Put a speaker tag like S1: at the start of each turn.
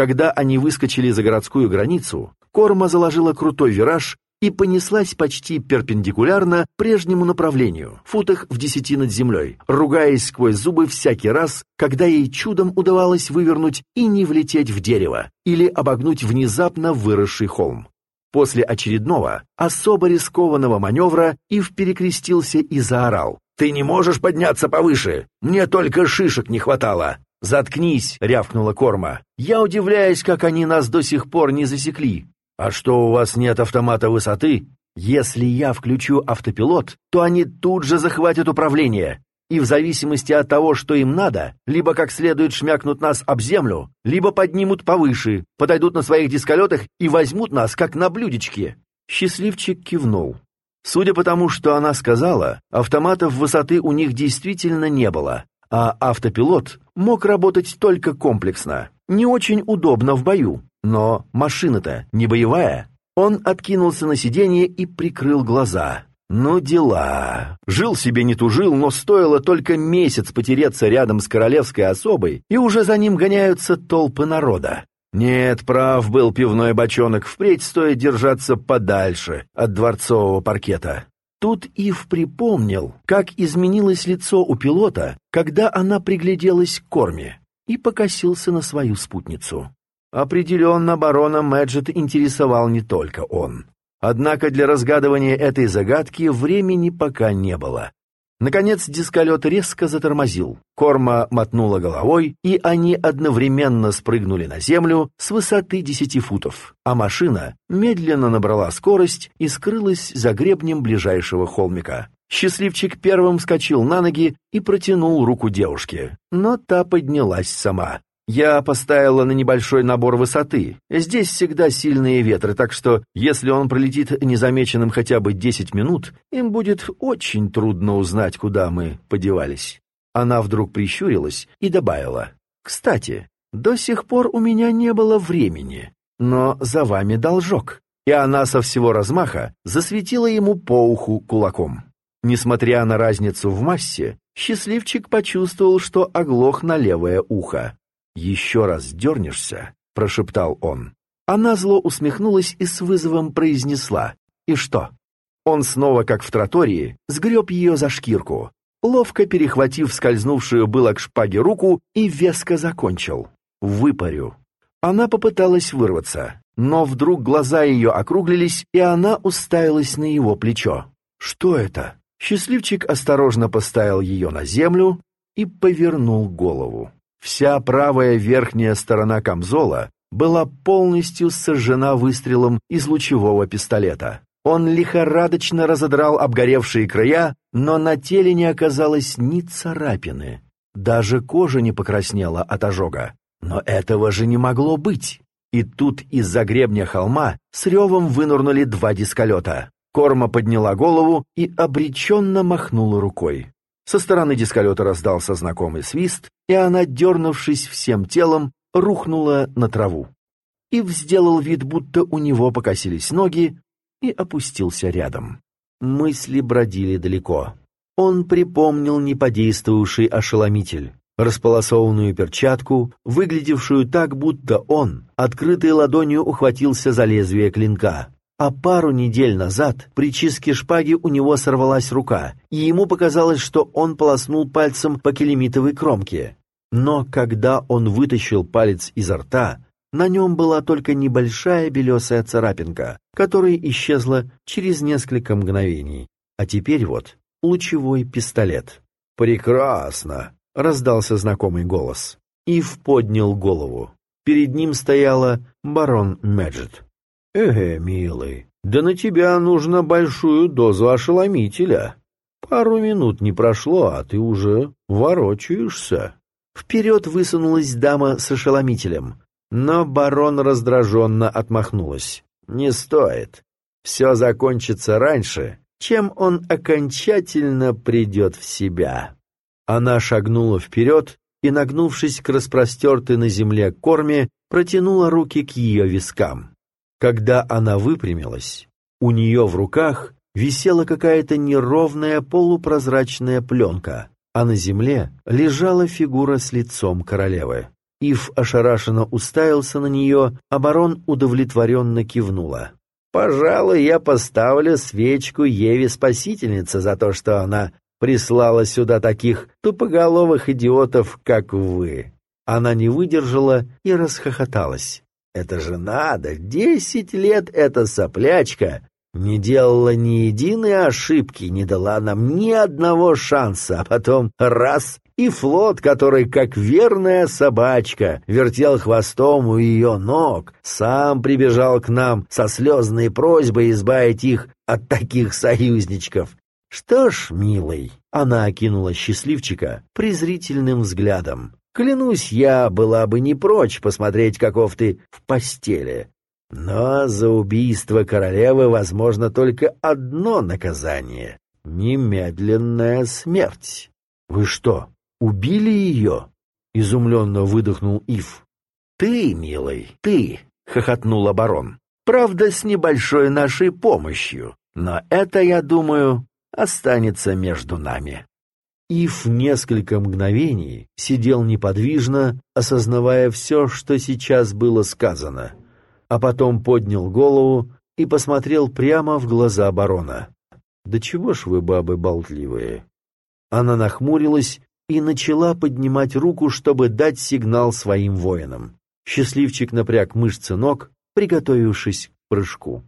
S1: Когда они выскочили за городскую границу, Корма заложила крутой вираж и понеслась почти перпендикулярно прежнему направлению, футах в десяти над землей, ругаясь сквозь зубы всякий раз, когда ей чудом удавалось вывернуть и не влететь в дерево или обогнуть внезапно выросший холм. После очередного, особо рискованного маневра Ив перекрестился и заорал. «Ты не можешь подняться повыше! Мне только шишек не хватало!» «Заткнись!» — рявкнула Корма. «Я удивляюсь, как они нас до сих пор не засекли. А что, у вас нет автомата высоты? Если я включу автопилот, то они тут же захватят управление. И в зависимости от того, что им надо, либо как следует шмякнут нас об землю, либо поднимут повыше, подойдут на своих дисколетах и возьмут нас, как на блюдечке». Счастливчик кивнул. Судя по тому, что она сказала, автоматов высоты у них действительно не было, а автопилот мог работать только комплексно. Не очень удобно в бою, но машина-то не боевая. Он откинулся на сиденье и прикрыл глаза. Ну дела. Жил себе не тужил, но стоило только месяц потереться рядом с королевской особой, и уже за ним гоняются толпы народа. Нет, прав был пивной бочонок, впредь стоит держаться подальше от дворцового паркета. Тут Ив припомнил, как изменилось лицо у пилота, когда она пригляделась к корме, и покосился на свою спутницу. Определенно барона Мэджет интересовал не только он. Однако для разгадывания этой загадки времени пока не было. Наконец дисколет резко затормозил. Корма мотнула головой, и они одновременно спрыгнули на землю с высоты десяти футов, а машина медленно набрала скорость и скрылась за гребнем ближайшего холмика. Счастливчик первым вскочил на ноги и протянул руку девушке, но та поднялась сама. Я поставила на небольшой набор высоты. Здесь всегда сильные ветры, так что если он пролетит незамеченным хотя бы 10 минут, им будет очень трудно узнать, куда мы подевались. Она вдруг прищурилась и добавила. «Кстати, до сих пор у меня не было времени, но за вами должок». И она со всего размаха засветила ему по уху кулаком. Несмотря на разницу в массе, счастливчик почувствовал, что оглох на левое ухо. «Еще раз дернешься», — прошептал он. Она зло усмехнулась и с вызовом произнесла. «И что?» Он снова, как в тротории, сгреб ее за шкирку, ловко перехватив скользнувшую было к шпаге руку и веско закончил. «Выпарю». Она попыталась вырваться, но вдруг глаза ее округлились, и она уставилась на его плечо. «Что это?» Счастливчик осторожно поставил ее на землю и повернул голову. Вся правая верхняя сторона камзола была полностью сожжена выстрелом из лучевого пистолета. Он лихорадочно разодрал обгоревшие края, но на теле не оказалось ни царапины. Даже кожа не покраснела от ожога. Но этого же не могло быть. И тут из-за гребня холма с ревом вынурнули два дисколета. Корма подняла голову и обреченно махнула рукой. Со стороны дисколета раздался знакомый свист, и она, дернувшись всем телом, рухнула на траву. Ив сделал вид, будто у него покосились ноги, и опустился рядом. Мысли бродили далеко. Он припомнил неподействовавший ошеломитель, располосованную перчатку, выглядевшую так, будто он, открытой ладонью ухватился за лезвие клинка. А пару недель назад при чистке шпаги у него сорвалась рука, и ему показалось, что он полоснул пальцем по келемитовой кромке. Но когда он вытащил палец изо рта, на нем была только небольшая белесая царапинка, которая исчезла через несколько мгновений. А теперь вот лучевой пистолет. «Прекрасно!» — раздался знакомый голос. Ив поднял голову. Перед ним стояла барон Мэджет. «Эге, милый, да на тебя нужно большую дозу ошеломителя. Пару минут не прошло, а ты уже ворочаешься». Вперед высунулась дама с ошеломителем, но барон раздраженно отмахнулась. «Не стоит. Все закончится раньше, чем он окончательно придет в себя». Она шагнула вперед и, нагнувшись к распростертой на земле корме, протянула руки к ее вискам. Когда она выпрямилась, у нее в руках висела какая-то неровная полупрозрачная пленка, а на земле лежала фигура с лицом королевы. Ив ошарашенно уставился на нее, а барон удовлетворенно кивнула. «Пожалуй, я поставлю свечку Еве-спасительнице за то, что она прислала сюда таких тупоголовых идиотов, как вы». Она не выдержала и расхохоталась. «Это же надо! Десять лет эта соплячка не делала ни единой ошибки, не дала нам ни одного шанса, а потом раз — и флот, который, как верная собачка, вертел хвостом у ее ног, сам прибежал к нам со слезной просьбой избавить их от таких союзничков. Что ж, милый, она окинула счастливчика презрительным взглядом. Клянусь, я была бы не прочь посмотреть, каков ты в постели. Но за убийство королевы возможно только одно наказание — немедленная смерть. Вы что, убили ее?» — изумленно выдохнул Ив. «Ты, милый, ты!» — хохотнул барон. «Правда, с небольшой нашей помощью, но это, я думаю, останется между нами». Ив несколько мгновений сидел неподвижно, осознавая все, что сейчас было сказано, а потом поднял голову и посмотрел прямо в глаза барона. «Да чего ж вы, бабы, болтливые?» Она нахмурилась и начала поднимать руку, чтобы дать сигнал своим воинам. Счастливчик напряг мышцы ног, приготовившись к прыжку.